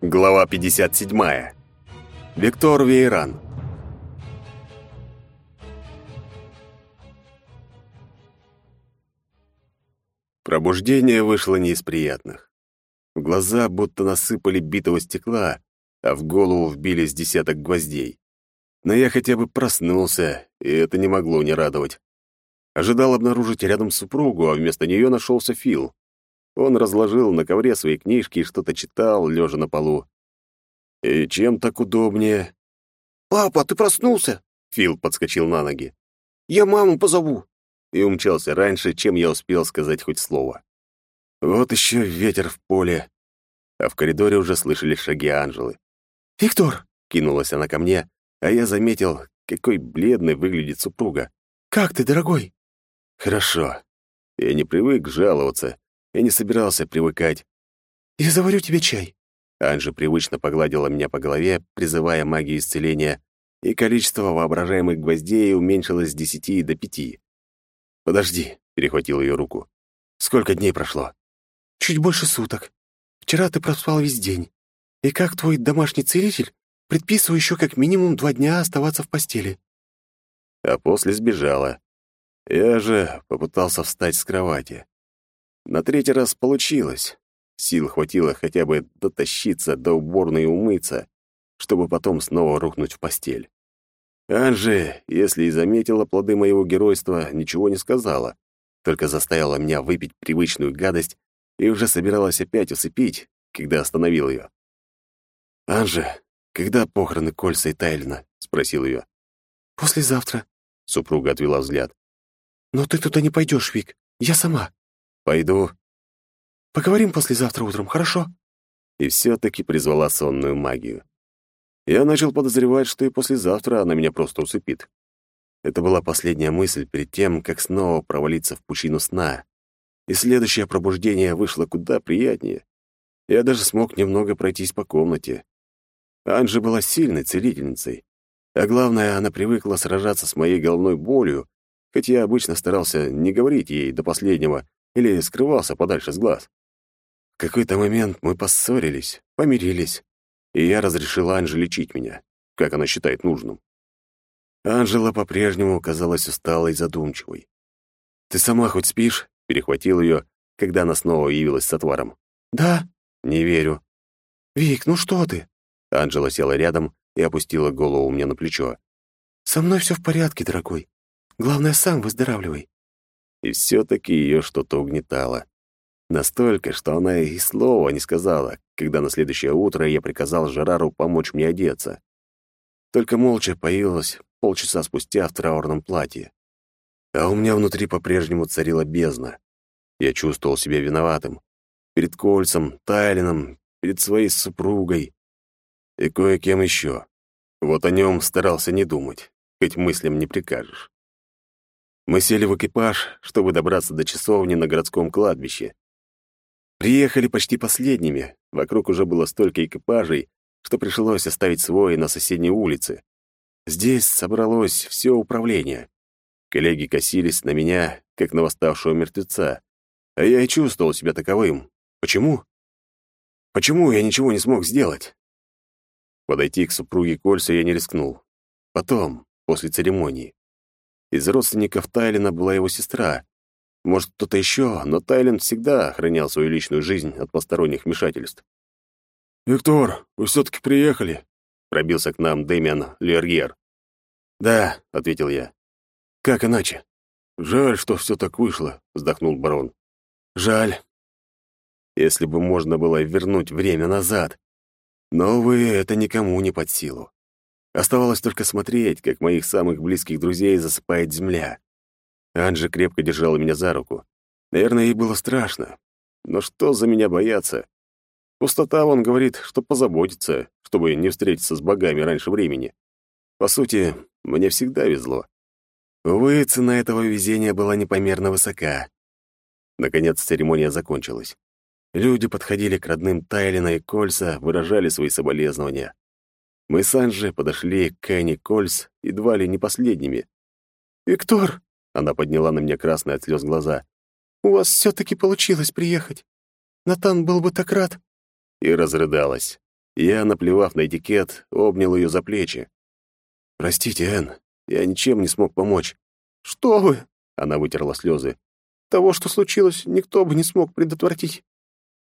Глава 57. Виктор Вейран. Пробуждение вышло не из приятных. В глаза будто насыпали битого стекла, а в голову вбились десяток гвоздей. Но я хотя бы проснулся, и это не могло не радовать. Ожидал обнаружить рядом супругу, а вместо нее нашелся Фил. Он разложил на ковре свои книжки и что-то читал, лежа на полу. «И чем так удобнее?» «Папа, ты проснулся?» Фил подскочил на ноги. «Я маму позову». И умчался раньше, чем я успел сказать хоть слово. Вот еще ветер в поле. А в коридоре уже слышали шаги Анжелы. «Виктор!» — кинулась она ко мне, а я заметил, какой бледной выглядит супруга. «Как ты, дорогой?» «Хорошо. Я не привык жаловаться, я не собирался привыкать. «Я заварю тебе чай». Анжи привычно погладила меня по голове, призывая магию исцеления, и количество воображаемых гвоздей уменьшилось с десяти до пяти. «Подожди», — перехватил ее руку. «Сколько дней прошло?» «Чуть больше суток. Вчера ты проспал весь день. И как твой домашний целитель, предписываю еще как минимум два дня оставаться в постели». А после сбежала. Я же попытался встать с кровати. На третий раз получилось. Сил хватило хотя бы дотащиться до уборной и умыться, чтобы потом снова рухнуть в постель. Анжи, если и заметила плоды моего геройства, ничего не сказала, только заставила меня выпить привычную гадость и уже собиралась опять усыпить, когда остановил ее. «Анже, когда похороны Кольца и Тайлина?» — спросил ее. «Послезавтра», — супруга отвела взгляд. «Но ты туда не пойдешь, Вик. Я сама». «Пойду». «Поговорим послезавтра утром, хорошо?» И все-таки призвала сонную магию. Я начал подозревать, что и послезавтра она меня просто усыпит. Это была последняя мысль перед тем, как снова провалиться в пучину сна. И следующее пробуждение вышло куда приятнее. Я даже смог немного пройтись по комнате. Анжи была сильной целительницей. А главное, она привыкла сражаться с моей головной болью, хоть я обычно старался не говорить ей до последнего, или скрывался подальше с глаз. В какой-то момент мы поссорились, помирились, и я разрешил Анже лечить меня, как она считает нужным. Анжела по-прежнему казалась усталой и задумчивой. «Ты сама хоть спишь?» — перехватил ее, когда она снова явилась с отваром. «Да». «Не верю». «Вик, ну что ты?» Анжела села рядом и опустила голову мне на плечо. «Со мной все в порядке, дорогой. Главное, сам выздоравливай и все-таки ее что-то угнетало. Настолько, что она и слова не сказала, когда на следующее утро я приказал Жерару помочь мне одеться. Только молча появилась полчаса спустя в траурном платье. А у меня внутри по-прежнему царила бездна. Я чувствовал себя виноватым. Перед Кольцем, Тайлином, перед своей супругой и кое-кем еще. Вот о нем старался не думать, хоть мыслям не прикажешь. Мы сели в экипаж, чтобы добраться до часовни на городском кладбище. Приехали почти последними. Вокруг уже было столько экипажей, что пришлось оставить свой на соседней улице. Здесь собралось все управление. Коллеги косились на меня, как на восставшего мертвеца. А я и чувствовал себя таковым. Почему? Почему я ничего не смог сделать? Подойти к супруге Кольца я не рискнул. Потом, после церемонии. Из родственников Тайлина была его сестра. Может, кто-то еще, но Тайлин всегда охранял свою личную жизнь от посторонних вмешательств. «Виктор, вы все-таки приехали?» — пробился к нам Дэмиан Лерьер. «Да», — ответил я. «Как иначе?» «Жаль, что все так вышло», — вздохнул барон. «Жаль. Если бы можно было вернуть время назад. Но, увы, это никому не под силу. Оставалось только смотреть, как моих самых близких друзей засыпает земля. Анжи крепко держала меня за руку. Наверное, ей было страшно. Но что за меня бояться? Пустота, он говорит, что позаботится, чтобы не встретиться с богами раньше времени. По сути, мне всегда везло. Увы, цена этого везения была непомерно высока. Наконец церемония закончилась. Люди подходили к родным Тайлина и Кольца, выражали свои соболезнования. Мы с Анжи подошли к Энни Кольс едва ли не последними. «Виктор!» — она подняла на меня красные от слез глаза. «У вас все таки получилось приехать. Натан был бы так рад». И разрыдалась. Я, наплевав на этикет, обнял ее за плечи. «Простите, Энн, я ничем не смог помочь». «Что вы?» — она вытерла слезы. «Того, что случилось, никто бы не смог предотвратить.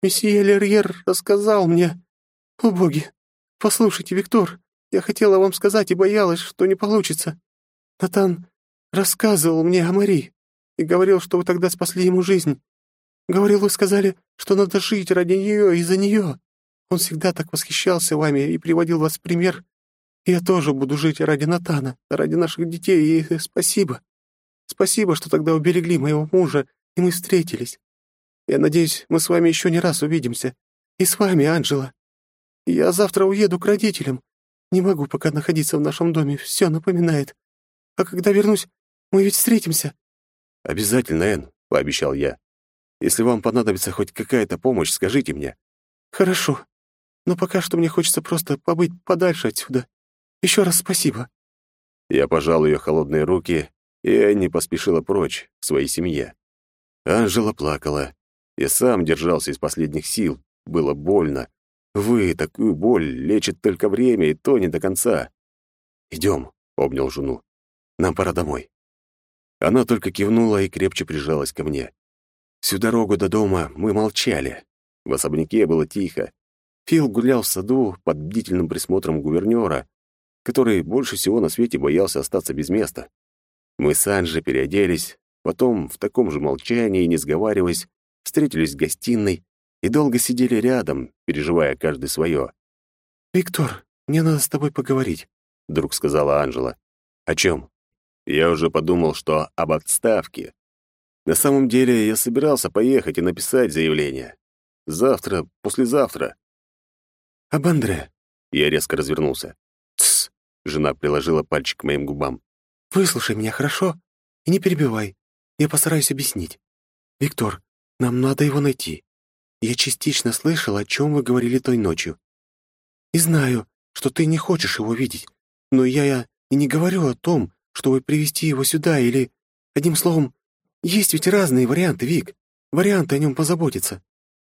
Месье Лерьер рассказал мне. О, боги! Послушайте, Виктор, я хотела вам сказать и боялась, что не получится. Натан рассказывал мне о Мари и говорил, что вы тогда спасли ему жизнь. Говорил, вы сказали, что надо жить ради нее и за нее. Он всегда так восхищался вами и приводил вас в пример. Я тоже буду жить ради Натана, ради наших детей, и спасибо. Спасибо, что тогда уберегли моего мужа, и мы встретились. Я надеюсь, мы с вами еще не раз увидимся. И с вами, Анжела. Я завтра уеду к родителям. Не могу пока находиться в нашем доме, все напоминает. А когда вернусь, мы ведь встретимся». «Обязательно, Энн», — пообещал я. «Если вам понадобится хоть какая-то помощь, скажите мне». «Хорошо. Но пока что мне хочется просто побыть подальше отсюда. Еще раз спасибо». Я пожал ее холодные руки, и Энни поспешила прочь, к своей семье. Анжела плакала. Я сам держался из последних сил. Было больно. Вы, такую боль лечит только время, и то не до конца. «Идем», — обнял жену. «Нам пора домой». Она только кивнула и крепче прижалась ко мне. Всю дорогу до дома мы молчали. В особняке было тихо. Фил гулял в саду под бдительным присмотром гувернера, который больше всего на свете боялся остаться без места. Мы с Анжей переоделись, потом в таком же молчании, не сговариваясь, встретились в гостиной и долго сидели рядом, переживая каждый свое. «Виктор, мне надо с тобой поговорить», — вдруг сказала Анжела. «О чем?» Я уже подумал, что об отставке. На самом деле я собирался поехать и написать заявление. Завтра, послезавтра. «Об Андре». Я резко развернулся. «Тсс!» — жена приложила пальчик к моим губам. «Выслушай меня, хорошо? И не перебивай. Я постараюсь объяснить. Виктор, нам надо его найти. Я частично слышал, о чем вы говорили той ночью. И знаю, что ты не хочешь его видеть, но я и не говорю о том, чтобы привести его сюда или... Одним словом, есть ведь разные варианты, Вик. Варианты о нем позаботиться.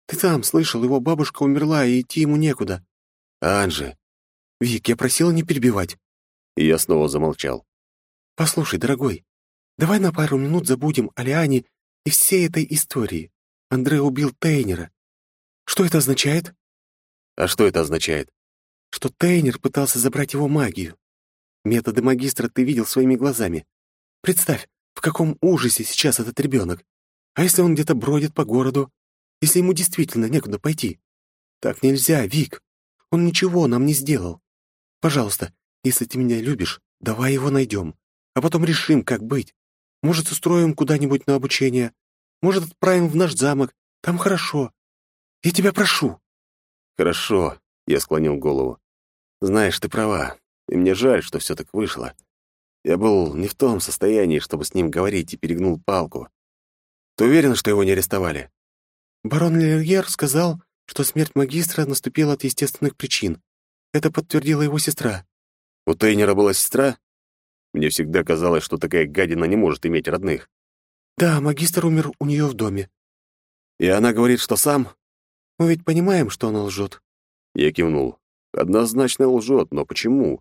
Ты сам слышал, его бабушка умерла, и идти ему некуда. Анжи. Вик, я просила не перебивать. И я снова замолчал. Послушай, дорогой, давай на пару минут забудем о Лиане и всей этой истории. Андре убил Тейнера. Что это означает? А что это означает? Что Тейнер пытался забрать его магию. Методы магистра ты видел своими глазами. Представь, в каком ужасе сейчас этот ребенок. А если он где-то бродит по городу? Если ему действительно некуда пойти? Так нельзя, Вик. Он ничего нам не сделал. Пожалуйста, если ты меня любишь, давай его найдем, а потом решим, как быть. Может, устроим куда-нибудь на обучение. Может, отправим в наш замок. Там хорошо. Я тебя прошу». «Хорошо», — я склонил голову. «Знаешь, ты права, и мне жаль, что все так вышло. Я был не в том состоянии, чтобы с ним говорить, и перегнул палку. Ты уверен, что его не арестовали?» «Барон Лерьер сказал, что смерть магистра наступила от естественных причин. Это подтвердила его сестра». «У Тейнера была сестра?» Мне всегда казалось, что такая гадина не может иметь родных. «Да, магистр умер у нее в доме». «И она говорит, что сам?» «Мы ведь понимаем, что она лжет». Я кивнул. «Однозначно лжет, но почему?»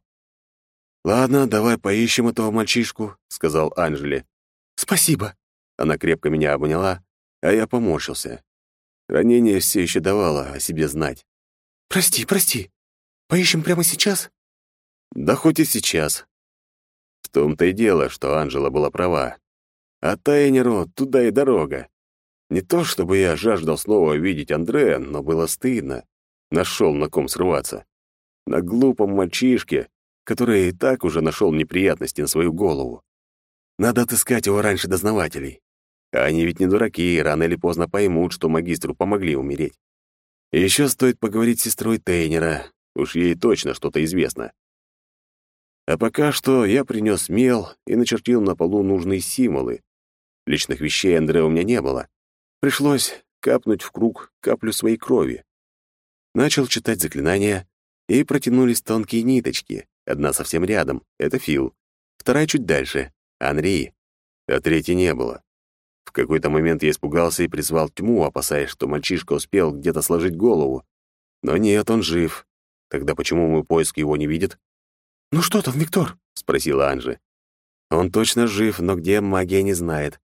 «Ладно, давай поищем этого мальчишку», — сказал Анжели. «Спасибо». Она крепко меня обняла, а я поморщился. Ранение все еще давало о себе знать. «Прости, прости. Поищем прямо сейчас?» «Да хоть и сейчас». В том-то и дело, что Анжела была права. А Тайнеру туда и дорога. Не то чтобы я жаждал снова видеть Андрея, но было стыдно. Нашел на ком срываться. На глупом мальчишке, который и так уже нашел неприятности на свою голову. Надо отыскать его раньше дознавателей. А они ведь не дураки, и рано или поздно поймут, что магистру помогли умереть. И еще стоит поговорить с сестрой Тейнера, уж ей точно что-то известно. А пока что я принес мел и начертил на полу нужные символы. Личных вещей Андрея у меня не было. Пришлось капнуть в круг каплю своей крови. Начал читать заклинания, и протянулись тонкие ниточки. Одна совсем рядом — это Фил. Вторая чуть дальше — Анри. А третьей не было. В какой-то момент я испугался и призвал тьму, опасаясь, что мальчишка успел где-то сложить голову. Но нет, он жив. Тогда почему мой поиск его не видит? «Ну что там, Виктор?» — спросила Анжи. «Он точно жив, но где магия не знает.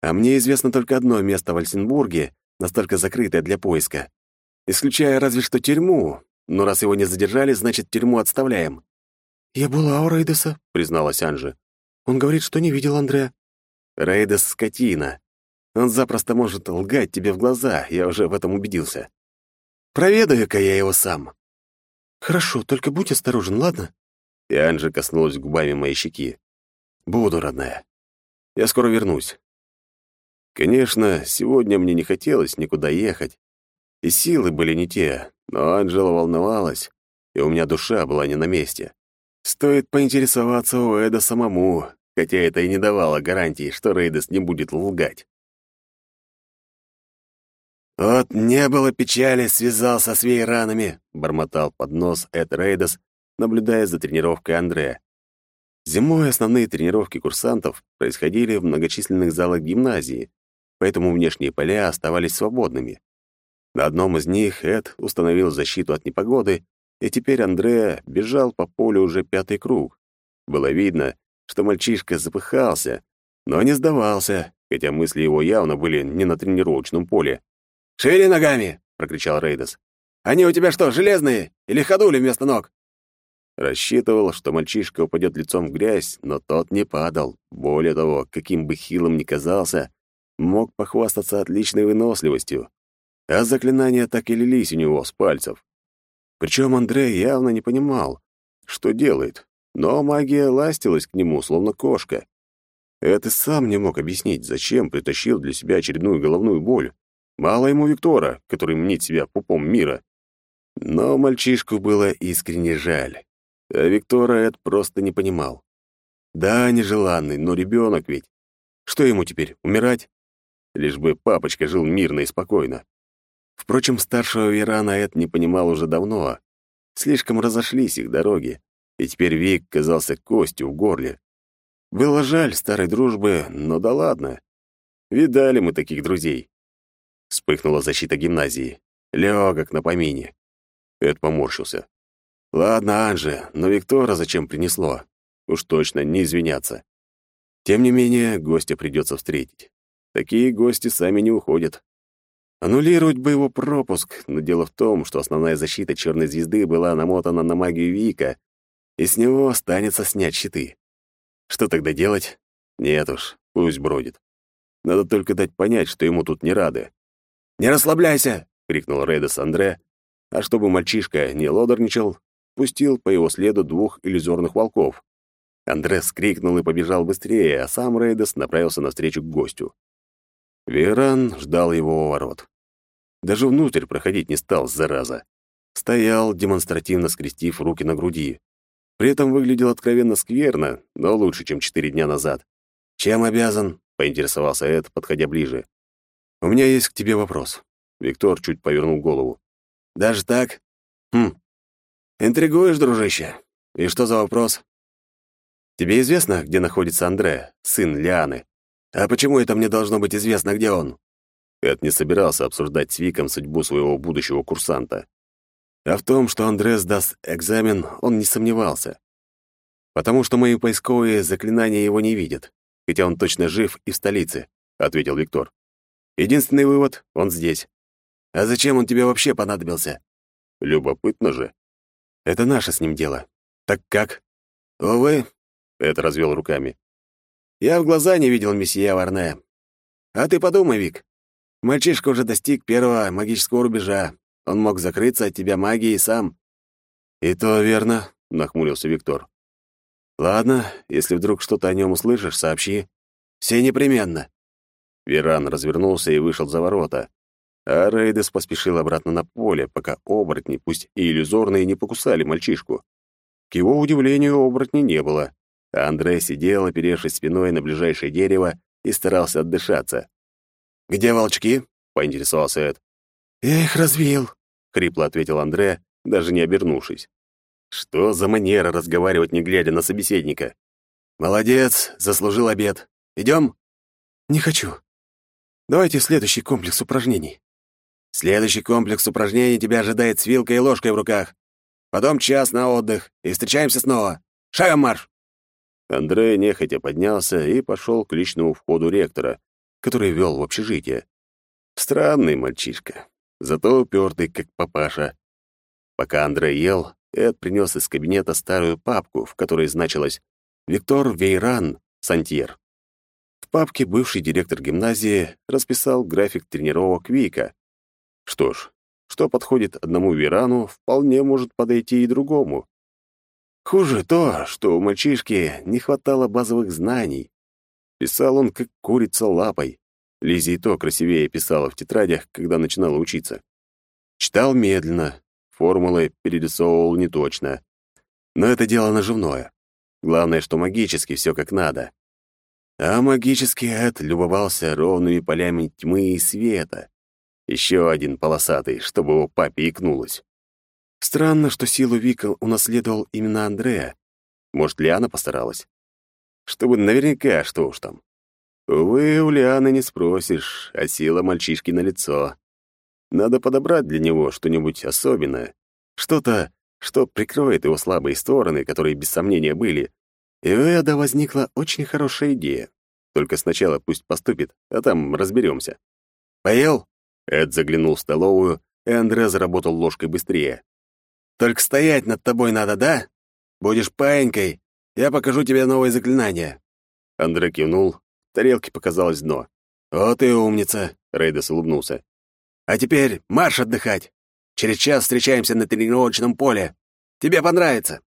А мне известно только одно место в Альсенбурге, настолько закрытое для поиска. Исключая разве что тюрьму, но раз его не задержали, значит, тюрьму отставляем». «Я была у Рейдеса», — призналась Анжи. «Он говорит, что не видел Андрея». «Рейдес — скотина. Он запросто может лгать тебе в глаза, я уже в этом убедился. Проведаю-ка я его сам». «Хорошо, только будь осторожен, ладно?» И Анжи коснулась губами моей щеки. «Буду, родная. Я скоро вернусь». Конечно, сегодня мне не хотелось никуда ехать, и силы были не те, но Анжела волновалась, и у меня душа была не на месте. Стоит поинтересоваться у Эда самому, хотя это и не давало гарантии, что Рейдес не будет лгать. «Вот не было печали, связался с вейранами», — бормотал под нос Эд Рейдес, наблюдая за тренировкой Андрея. Зимой основные тренировки курсантов происходили в многочисленных залах гимназии, поэтому внешние поля оставались свободными. На одном из них Эд установил защиту от непогоды, и теперь Андреа бежал по полю уже пятый круг. Было видно, что мальчишка запыхался, но не сдавался, хотя мысли его явно были не на тренировочном поле. «Шевели ногами!» — прокричал Рейдес. «Они у тебя что, железные? Или ходули вместо ног?» Рассчитывал, что мальчишка упадет лицом в грязь, но тот не падал. Более того, каким бы хилым ни казался, мог похвастаться отличной выносливостью. А заклинания так и лились у него с пальцев. Причем Андрей явно не понимал, что делает, но магия ластилась к нему, словно кошка. Это сам не мог объяснить, зачем притащил для себя очередную головную боль. Мало ему Виктора, который мнит себя пупом мира. Но мальчишку было искренне жаль. А Виктора это просто не понимал. Да, нежеланный, но ребенок ведь. Что ему теперь, умирать? Лишь бы папочка жил мирно и спокойно. Впрочем, старшего Верана Эд не понимал уже давно. Слишком разошлись их дороги, и теперь Вик казался костью в горле. Было жаль старой дружбы, но да ладно. Видали мы таких друзей. Вспыхнула защита гимназии. Легок на помине. Эд поморщился. Ладно, Анже, но Виктора зачем принесло? Уж точно не извиняться. Тем не менее, гостя придется встретить. Такие гости сами не уходят. Аннулировать бы его пропуск, но дело в том, что основная защита черной звезды была намотана на магию Вика, и с него останется снять щиты. Что тогда делать? Нет уж, пусть бродит. Надо только дать понять, что ему тут не рады. «Не расслабляйся!» — крикнул Рейдес Андре, а чтобы мальчишка не лодорничал, пустил по его следу двух иллюзорных волков. Андрес крикнул и побежал быстрее, а сам Рейдес направился навстречу к гостю. Веран ждал его у ворот. Даже внутрь проходить не стал, зараза. Стоял, демонстративно скрестив руки на груди. При этом выглядел откровенно скверно, но лучше, чем четыре дня назад. «Чем обязан?» — поинтересовался Эд, подходя ближе. «У меня есть к тебе вопрос». Виктор чуть повернул голову. «Даже так? Хм, Интригуешь, дружище? И что за вопрос? Тебе известно, где находится Андре, сын Лианы? А почему это мне должно быть известно, где он? Эд не собирался обсуждать с Виком судьбу своего будущего курсанта. А в том, что Андре сдаст экзамен, он не сомневался. «Потому что мои поисковые заклинания его не видят, хотя он точно жив и в столице», — ответил Виктор. «Единственный вывод — он здесь. А зачем он тебе вообще понадобился?» «Любопытно же. Это наше с ним дело. Так как? Увы, это развел руками. Я в глаза не видел месье Варне. А ты подумай, Вик. Мальчишка уже достиг первого магического рубежа. Он мог закрыться от тебя магией сам. И то верно, нахмурился Виктор. Ладно, если вдруг что-то о нем услышишь, сообщи. Все непременно. Веран развернулся и вышел за ворота, а Рейдес поспешил обратно на поле, пока оборотни, пусть и иллюзорные, не покусали мальчишку. К его удивлению, оборотней не было, а Андрей сидел, оперевшись спиной на ближайшее дерево, и старался отдышаться. «Где волчки?» — поинтересовался Эд. «Я их развеял», — хрипло ответил Андре, даже не обернувшись. Что за манера разговаривать, не глядя на собеседника? «Молодец, заслужил обед. Идем?» «Не хочу. Давайте следующий комплекс упражнений». Следующий комплекс упражнений тебя ожидает с вилкой и ложкой в руках. потом час на отдых, и встречаемся снова. Шагом марш!» Андрей нехотя поднялся и пошел к личному входу ректора, который вел в общежитие. Странный мальчишка, зато упертый, как папаша. Пока Андрей ел, Эд принес из кабинета старую папку, в которой значилось «Виктор Вейран, Сантьер». В папке бывший директор гимназии расписал график тренировок Вика. Что ж, что подходит одному Вейрану, вполне может подойти и другому. Хуже то, что у мальчишки не хватало базовых знаний. Писал он, как курица лапой. Лизи и то красивее писала в тетрадях, когда начинала учиться. Читал медленно, формулы перерисовывал неточно. Но это дело наживное. Главное, что магически все как надо. А магический Эд любовался ровными полями тьмы и света. Еще один полосатый, чтобы его папе икнулось. Странно, что силу Вика унаследовал именно Андреа. Может, Лиана постаралась? Чтобы наверняка, что уж там. Увы, у Лианы не спросишь, а сила мальчишки на лицо. Надо подобрать для него что-нибудь особенное, что-то, что прикроет его слабые стороны, которые без сомнения были. И у Эда возникла очень хорошая идея. Только сначала пусть поступит, а там разберемся. «Поел?» Эд заглянул в столовую, и Андре заработал ложкой быстрее. «Только стоять над тобой надо, да? Будешь паенькой, я покажу тебе новое заклинание». Андре кивнул, тарелке показалось дно. «Вот и умница», — Рейдес улыбнулся. А теперь марш отдыхать. Через час встречаемся на тренировочном поле. Тебе понравится.